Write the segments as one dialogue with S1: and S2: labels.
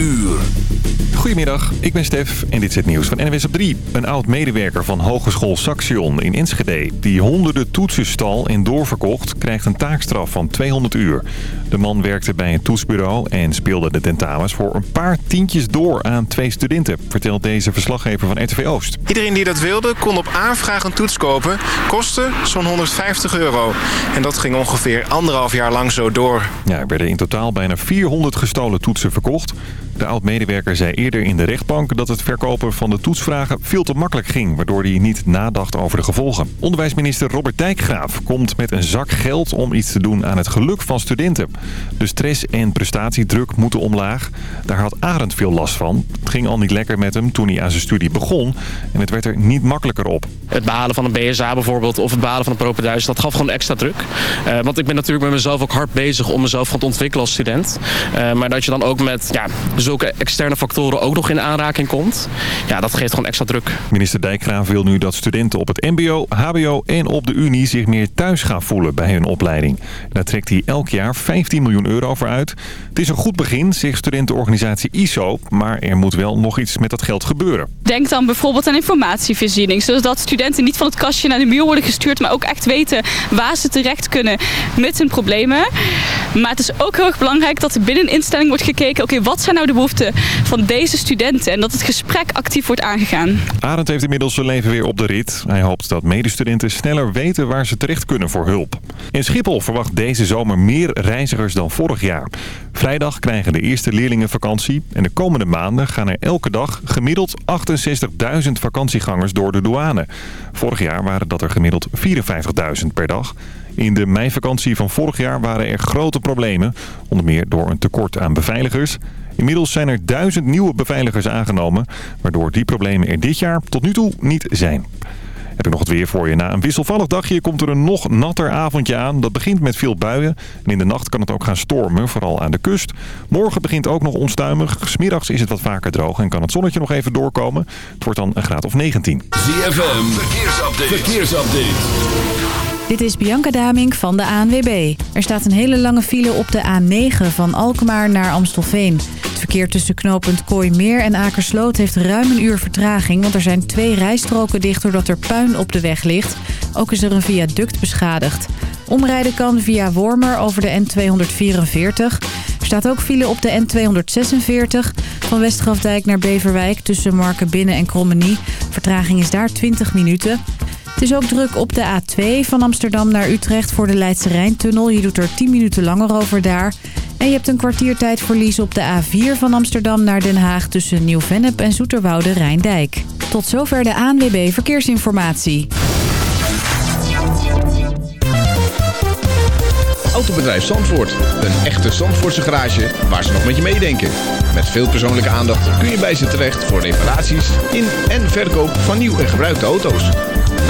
S1: uur.
S2: Goedemiddag, ik ben Stef en dit is het nieuws van NWS op 3. Een oud-medewerker van Hogeschool Saxion in Enschede... die honderden toetsen stal en doorverkocht... krijgt een taakstraf van 200 uur. De man werkte bij een toetsbureau en speelde de tentamens... voor een paar tientjes door aan twee studenten... vertelt deze verslaggever van RTV Oost.
S3: Iedereen die dat wilde kon op aanvraag een toets kopen. Kostte zo'n 150 euro. En dat ging ongeveer anderhalf jaar lang zo door.
S2: Ja, er werden in totaal bijna 400 gestolen toetsen verkocht... De oud-medewerker zei eerder in de rechtbank dat het verkopen van de toetsvragen veel te makkelijk ging, waardoor hij niet nadacht over de gevolgen. Onderwijsminister Robert Dijkgraaf komt met een zak geld om iets te doen aan het geluk van studenten. De stress en prestatiedruk moeten omlaag. Daar had Arend veel last van. Het ging al niet lekker met hem toen hij aan zijn studie begon en het werd er niet makkelijker op.
S4: Het behalen van een BSA bijvoorbeeld of het behalen van een propenduis, dat gaf gewoon extra druk. Uh, want ik ben natuurlijk met mezelf ook hard bezig om mezelf te ontwikkelen als student. Uh, maar dat je dan ook met ja, zulke externe factoren ook nog in aanraking komt, ja, dat geeft gewoon extra druk.
S2: Minister Dijkgraaf wil nu dat studenten op het mbo, hbo en op de unie zich meer thuis gaan voelen bij hun opleiding. Daar trekt hij elk jaar 15 miljoen euro voor uit. Het is een goed begin, zegt studentenorganisatie ISO, maar er moet wel nog iets met dat geld gebeuren.
S5: Denk dan bijvoorbeeld aan informatievoorziening, zodat studenten niet van het kastje naar de muur worden gestuurd, maar ook echt weten waar ze terecht kunnen met hun problemen. Maar het is ook heel erg belangrijk dat er binnen een instelling wordt gekeken, oké, wat zijn nou de behoeften van deze studenten en dat het gesprek actief wordt aangegaan.
S2: Arend heeft inmiddels zijn leven weer op de rit. Hij hoopt dat medestudenten sneller weten waar ze terecht kunnen voor hulp. In Schiphol verwacht deze zomer meer reizigers dan vorig jaar. Vrijdag krijgen de eerste leerlingen vakantie en de komende maanden gaan er elke dag gemiddeld 68.000 vakantiegangers door de douane. Vorig jaar waren dat er gemiddeld 54.000 per dag. In de meivakantie van vorig jaar waren er grote problemen. Onder meer door een tekort aan beveiligers. Inmiddels zijn er duizend nieuwe beveiligers aangenomen... waardoor die problemen er dit jaar tot nu toe niet zijn. Heb ik nog het weer voor je. Na een wisselvallig dagje komt er een nog natter avondje aan. Dat begint met veel buien. En in de nacht kan het ook gaan stormen, vooral aan de kust. Morgen begint ook nog onstuimig. Smiddags is het wat vaker droog en kan het zonnetje nog even doorkomen. Het wordt dan een graad of 19.
S1: ZFM, verkeersupdate. verkeersupdate.
S6: Dit is Bianca Daming van de ANWB. Er staat een hele lange file op de A9 van Alkmaar naar Amstelveen. Het verkeer tussen knooppunt Kooimeer en Akersloot heeft ruim een uur vertraging... want er zijn twee rijstroken dicht doordat er puin op de weg ligt. Ook is er een viaduct beschadigd. Omrijden kan via Wormer over de N244. Er staat ook file op de N246 van Westgrafdijk naar Beverwijk... tussen Markenbinnen en Krommenie. Vertraging is daar 20 minuten... Het is ook druk op de A2 van Amsterdam naar Utrecht voor de Leidse Rijntunnel. Je doet er 10 minuten langer over daar. En je hebt een kwartiertijdverlies op de A4 van Amsterdam naar Den Haag... tussen Nieuw-Vennep en Zoeterwoude Rijndijk. Tot zover de ANWB Verkeersinformatie.
S7: Autobedrijf Zandvoort. Een echte Zandvoortse garage waar ze nog met je meedenken. Met veel persoonlijke aandacht kun je bij ze terecht voor reparaties in en verkoop van nieuw en gebruikte auto's.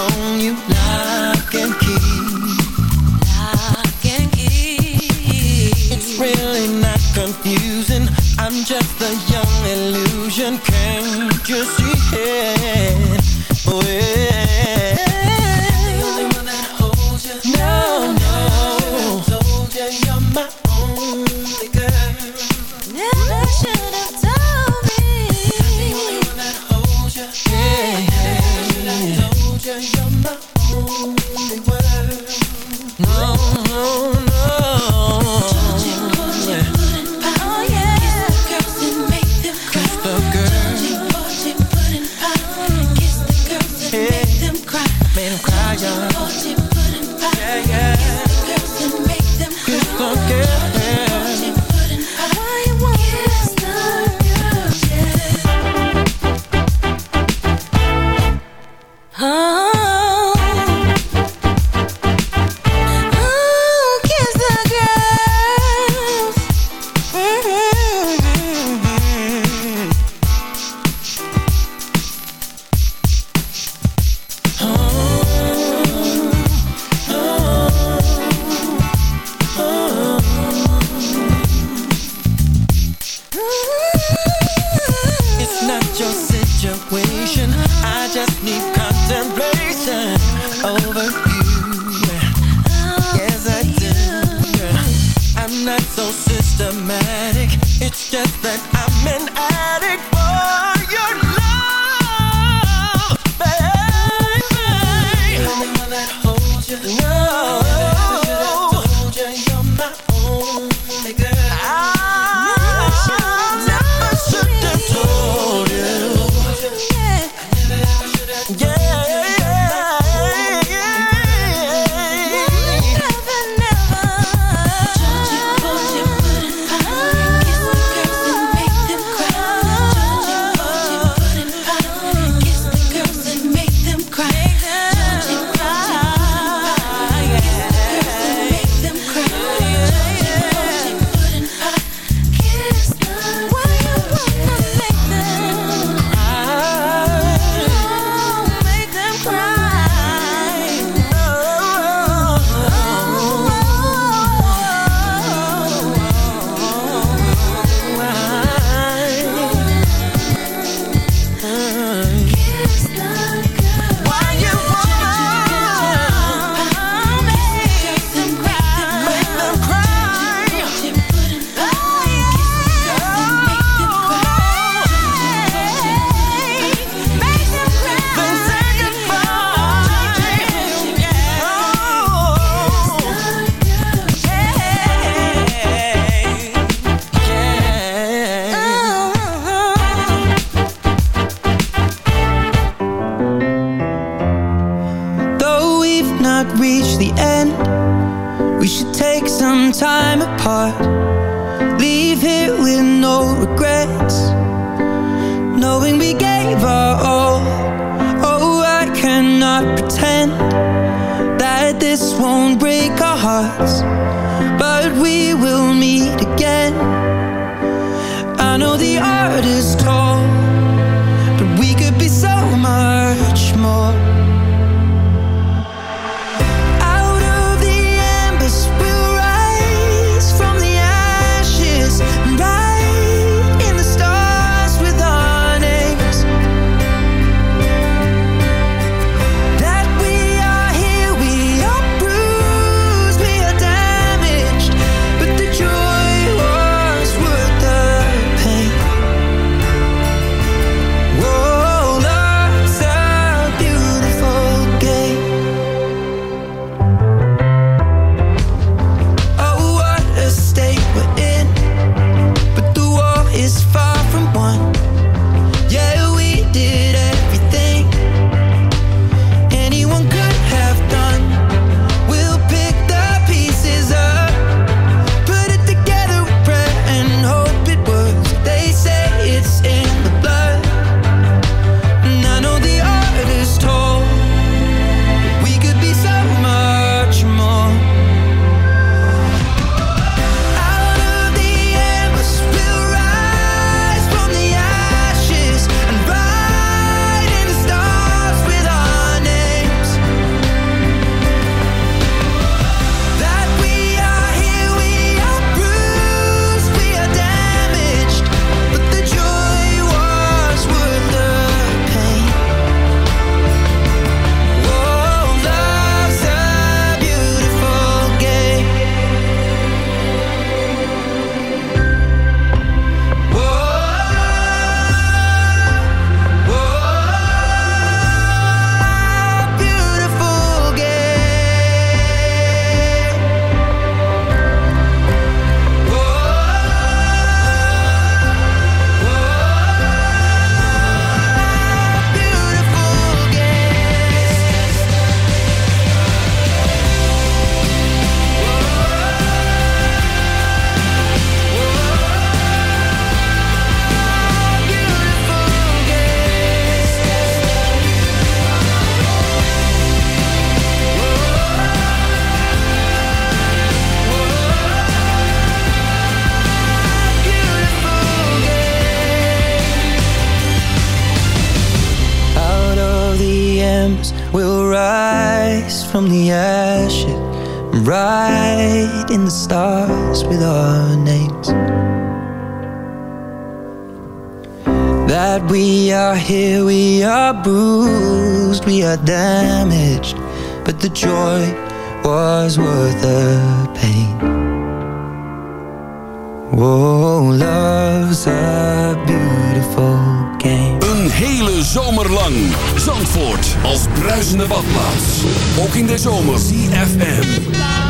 S8: own you. been crying. Yeah, yeah. that we are here, we are bruised, we are damaged, but the joy was worth the pain. Oh, love's a beautiful game.
S1: Een hele zomer lang. Zandvoort als bruisende badplaats. Ook in de zomer. CFM.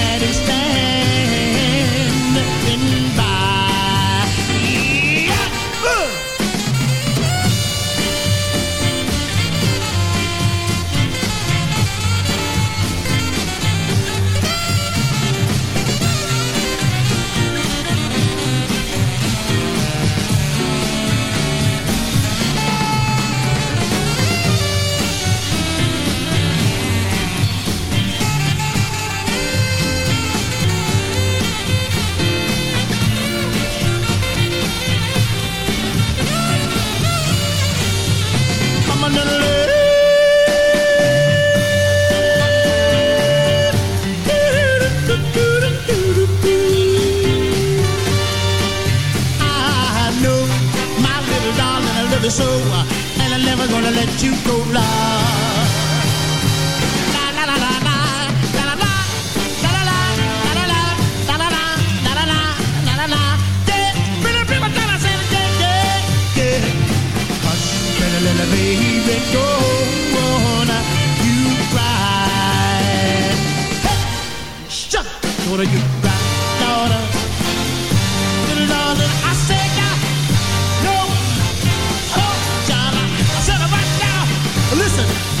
S9: listen.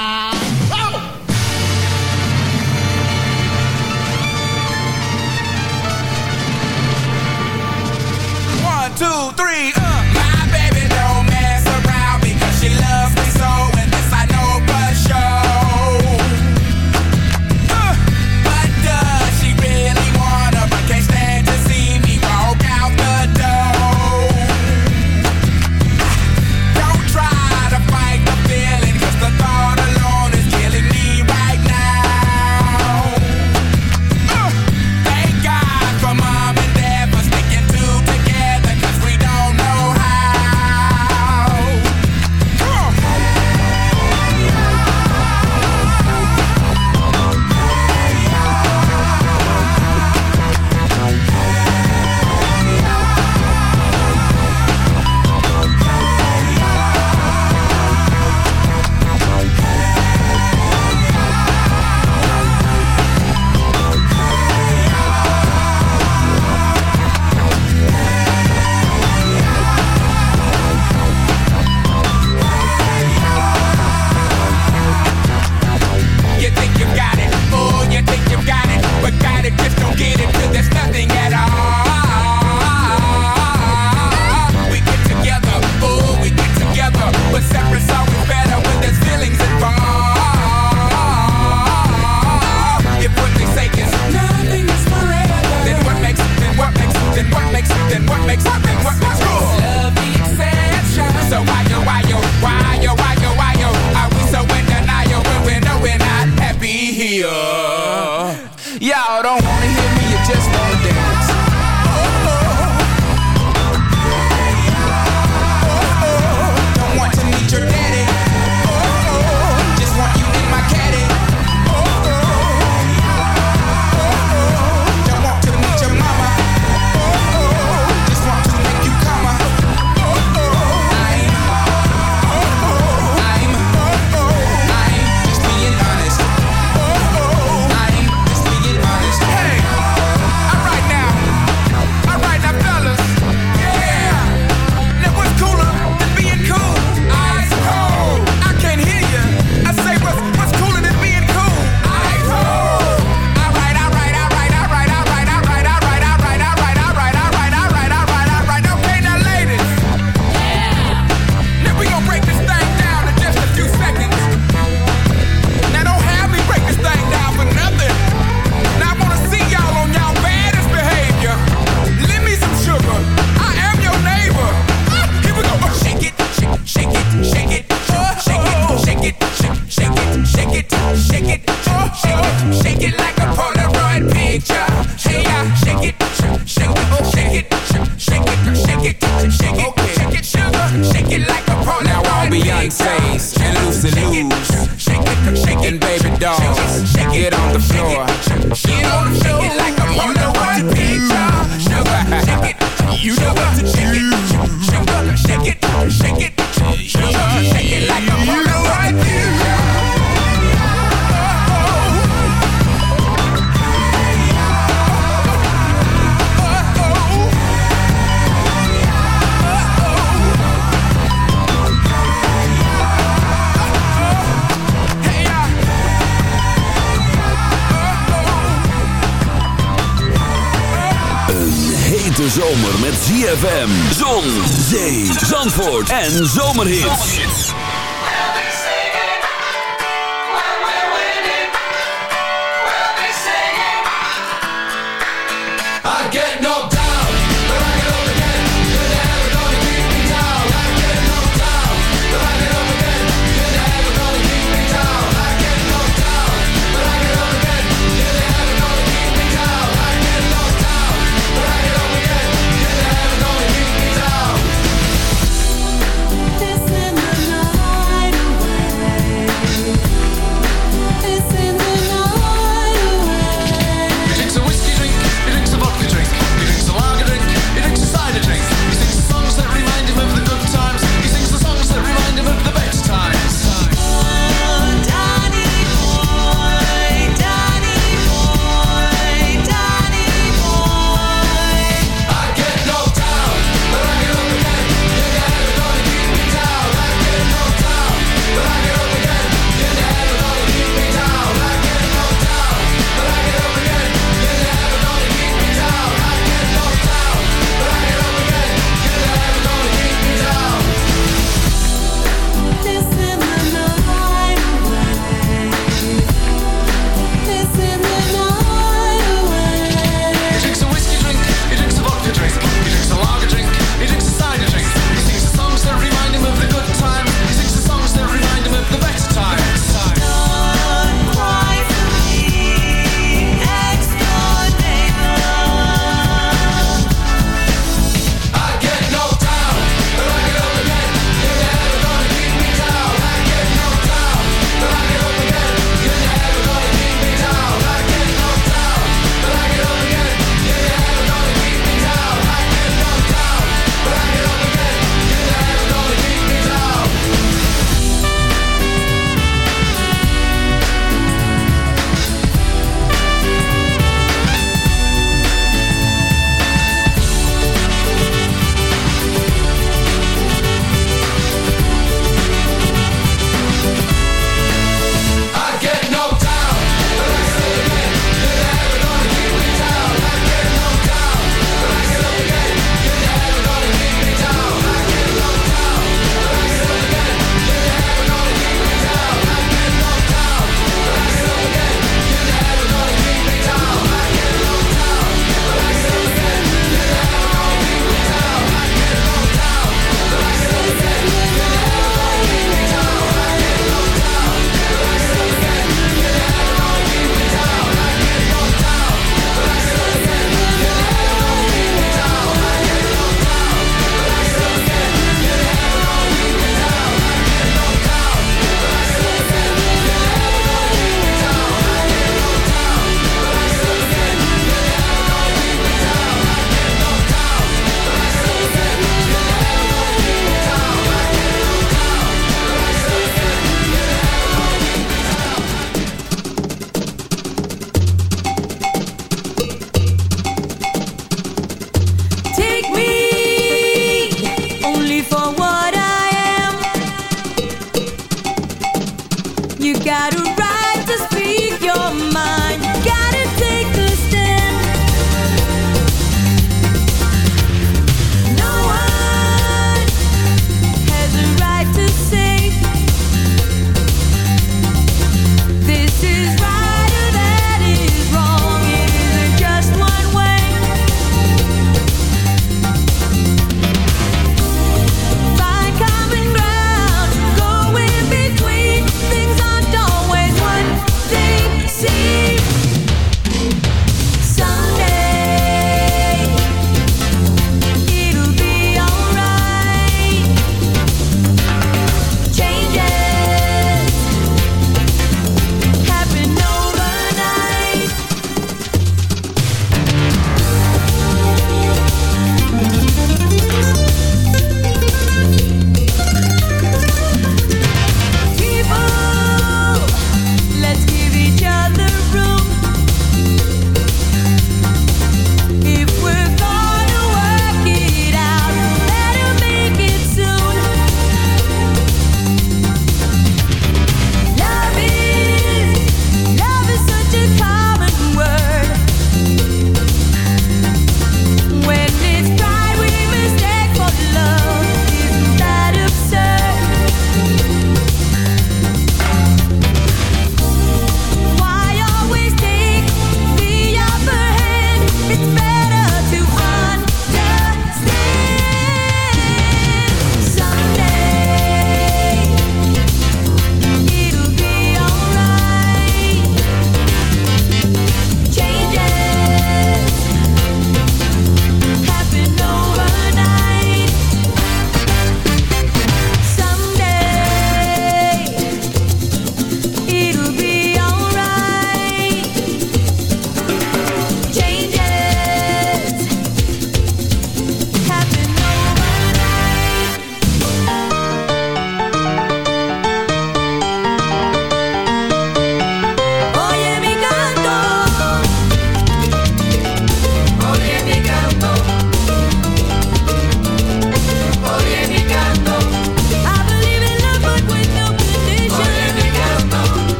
S10: En zomerhits.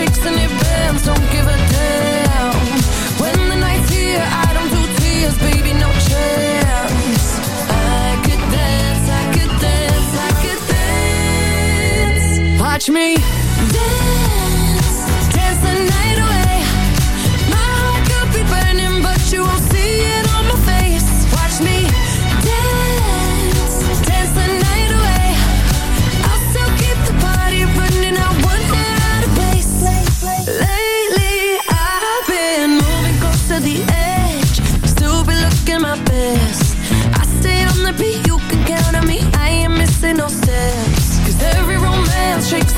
S11: Shakes and it bends, don't give a damn. When the night's here, I don't do tears, baby, no chance. I could dance, I could dance, I could dance. Watch me dance,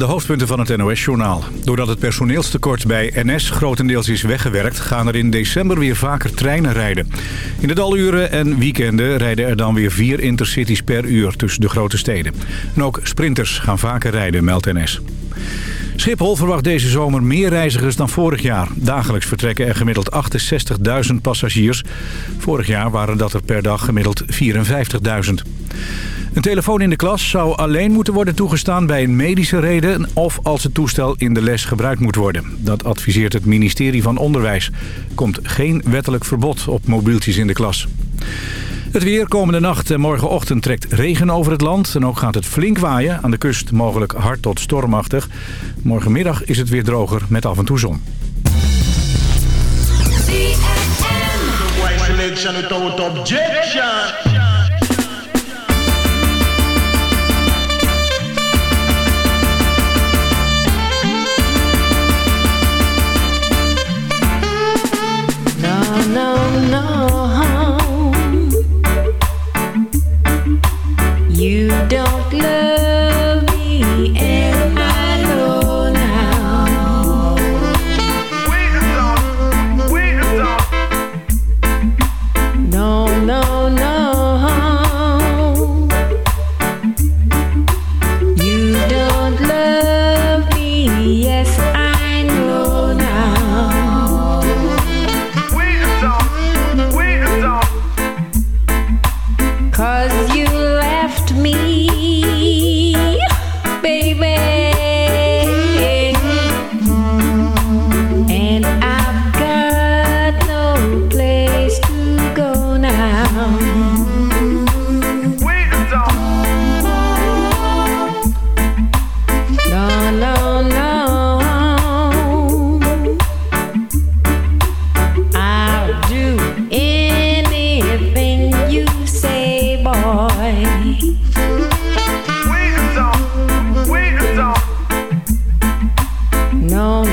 S1: de
S12: hoofdpunten van het NOS-journaal. Doordat het personeelstekort bij NS grotendeels is weggewerkt... gaan er in december weer vaker treinen rijden. In de daluren en weekenden rijden er dan weer vier intercities per uur tussen de grote steden. En ook sprinters gaan vaker rijden, meldt NS. Schiphol verwacht deze zomer meer reizigers dan vorig jaar. Dagelijks vertrekken er gemiddeld 68.000 passagiers. Vorig jaar waren dat er per dag gemiddeld 54.000. Een telefoon in de klas zou alleen moeten worden toegestaan bij een medische reden... of als het toestel in de les gebruikt moet worden. Dat adviseert het ministerie van Onderwijs. Er komt geen wettelijk verbod op mobieltjes in de klas. Het weer komende nacht en morgenochtend trekt regen over het land. En ook gaat het flink waaien. Aan de kust mogelijk hard tot stormachtig. Morgenmiddag is het weer droger met af en toe zon.
S11: No, no, no.
S13: on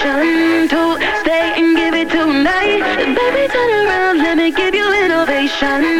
S13: to
S14: stay and give it tonight. Baby, turn around, let me give you innovation.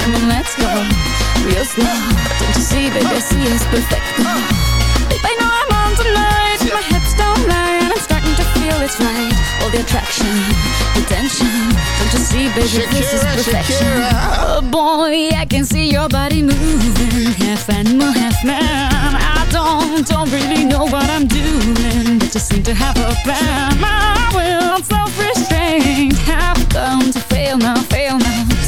S15: Come on, let's go, real slow. Don't you see, baby, I see it's perfect. Babe, I know I'm on tonight, my hips don't lie, and I'm starting to feel it's right. All the attraction, the tension. Don't you see, baby, this is perfection.
S16: Shakira.
S15: Oh boy, I can see your body moving, half animal, half man. I don't, don't really know what I'm doing, but just seem to have a plan. My will, self-restraint, have come to fail now, fail now.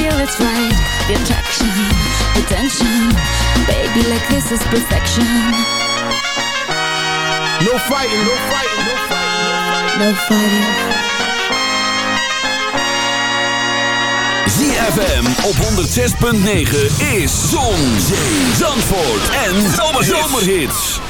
S15: feel it's right. The attraction, the tension. Baby, like this is perfection.
S16: No fighting, no fighting, no fighting.
S15: No fighting.
S1: ZFM op 106.9 is Zon, Zee, Zandvoort en Zomerhits.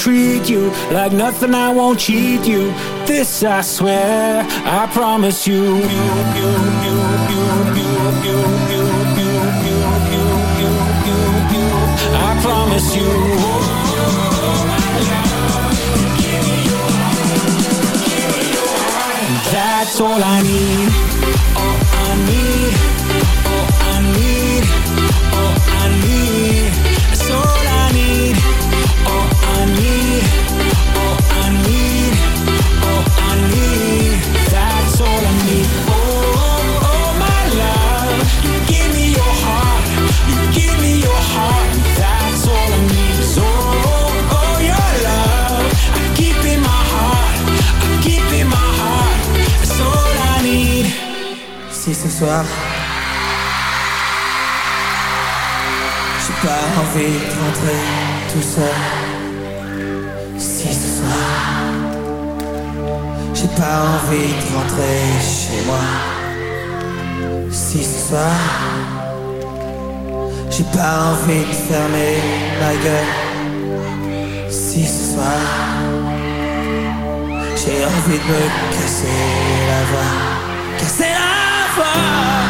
S10: treat you like nothing, I won't cheat you. This I swear, I promise you. you, you, you, you, you, you, you. I promise you. That's all I need.
S11: pas envie de fermer ma gueule. Si ce soir J'ai envie de me casser la voix. Casser la voix.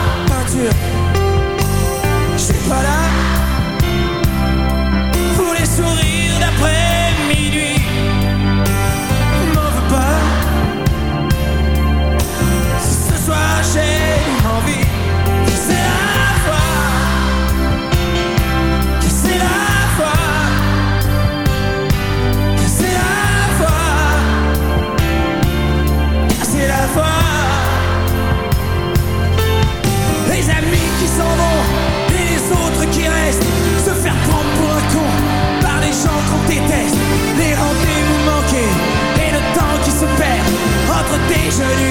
S14: Ready.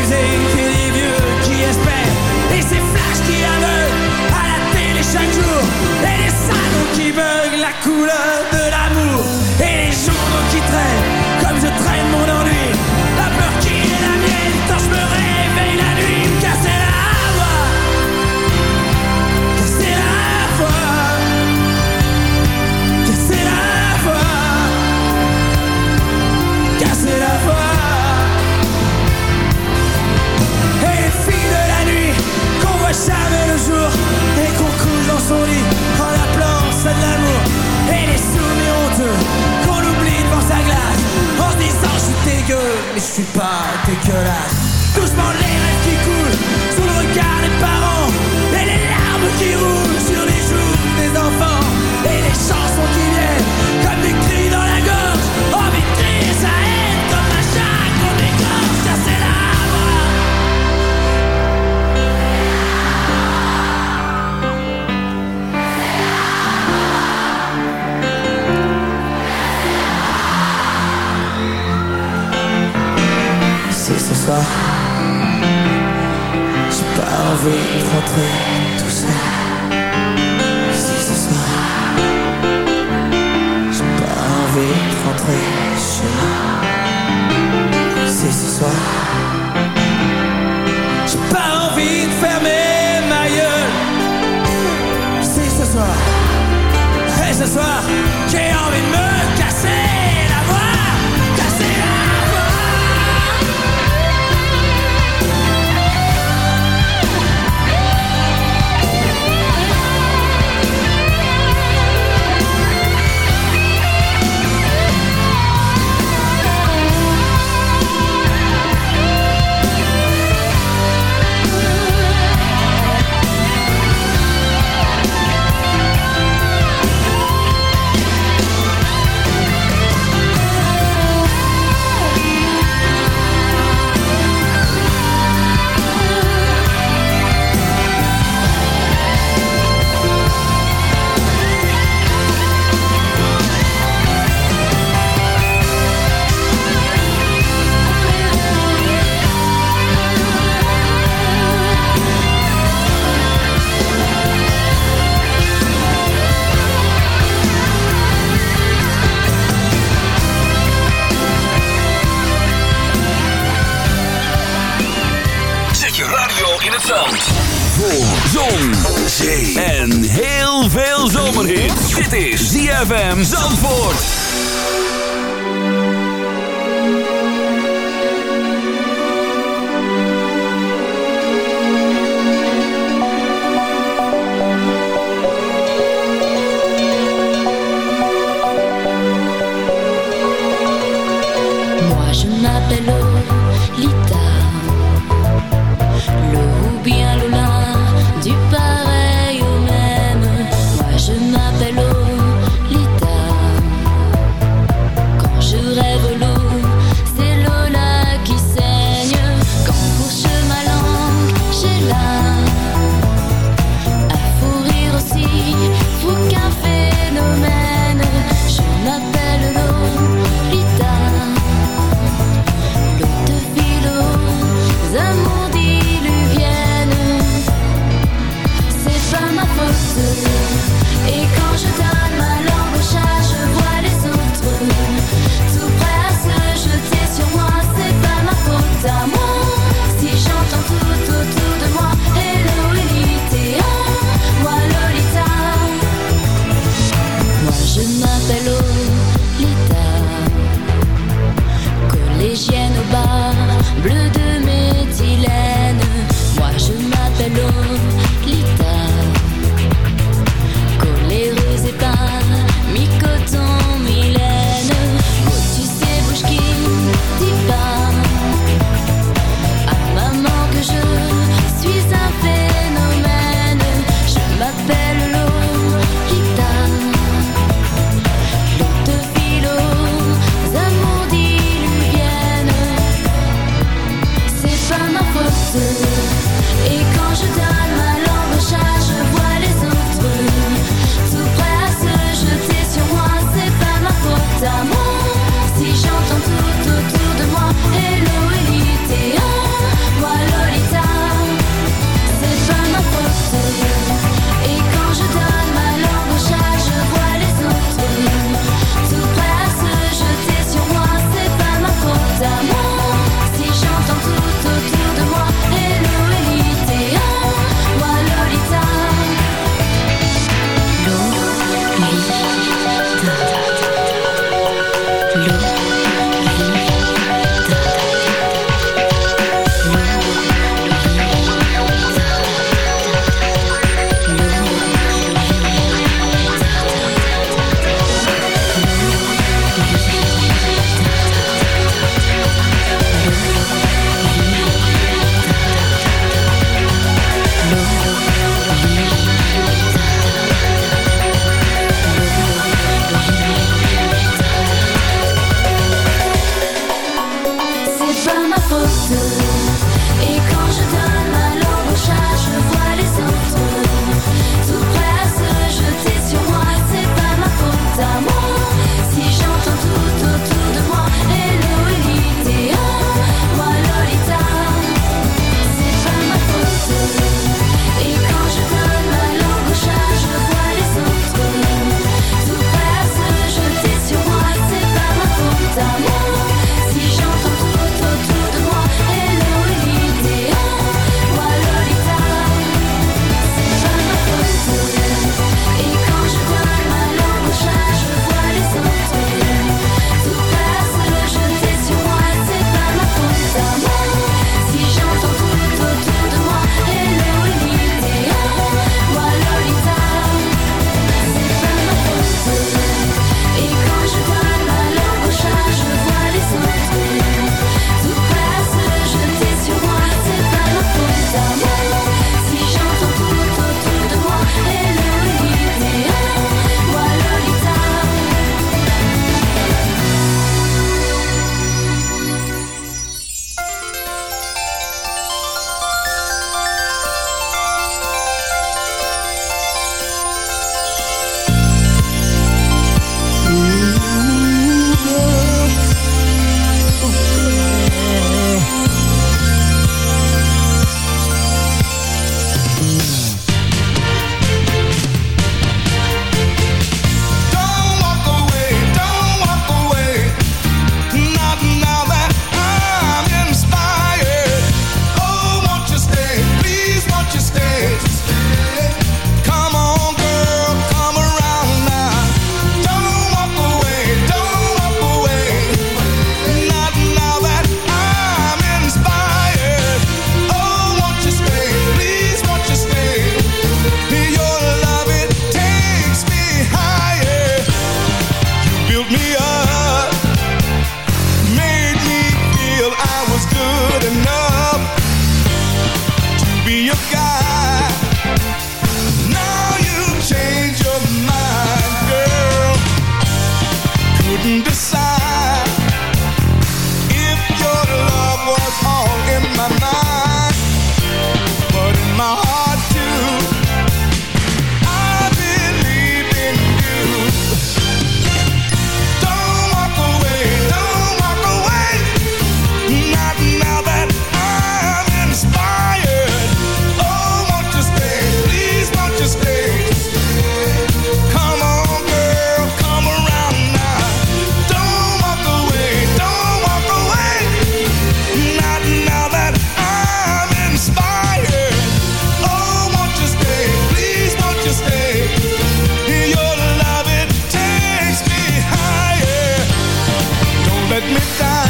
S17: Let me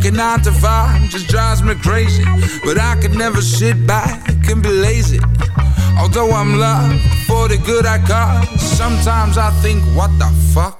S18: Working nine to five just drives me crazy. But I could never sit back and be lazy. Although I'm loved for the good I got, sometimes I think, what the fuck?